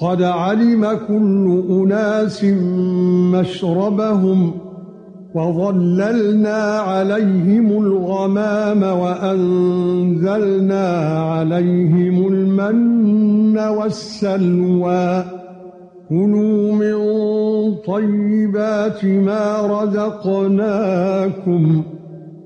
قَدْ عَلِمَ كُلُّ أُنَاسٍ مَّشْرَبَهُمْ وَظَلَّلْنَا عَلَيْهِمُ الْغَمَامَ وَأَنزَلْنَا عَلَيْهِمُ الْمَنَّ وَالسَّلْوَىٰ. كُلُوا مِن طَيِّبَاتِ مَا رَزَقْنَاكُمْ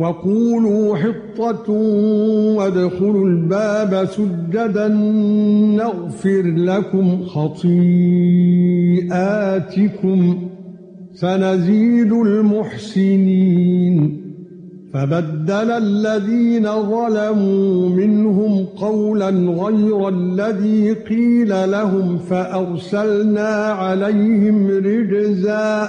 وَقُولُوا حِطَّةٌ وَادْخُلُوا الْبَابَ سُجَّدًا نَّغْفِرْ لَكُمْ خَطِيئَاتِكُمْ سَنَزِيدُ الْمُحْسِنِينَ فَبَدَّلَ الَّذِينَ ظَلَمُوا مِنْهُمْ قَوْلًا غَيْرَ الَّذِي قِيلَ لَهُمْ فَأَرْسَلْنَا عَلَيْهِمْ رِجْزًا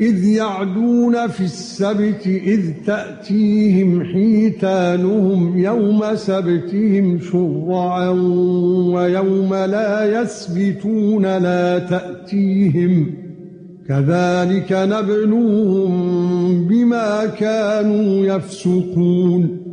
إِذْ يَعْدُونَ فِي السَّبْتِ إِذْ تَأْتِيهِمْ حِيتَانُهُمْ يَوْمَ سَبْتِهِمْ شُرَّعًا وَيَوْمَ لَا يَسْبِتُونَ لَا تَأْتِيهِمْ كَذَلِكَ نَبْلُوهُم بِمَا كَانُوا يَفْسُقُونَ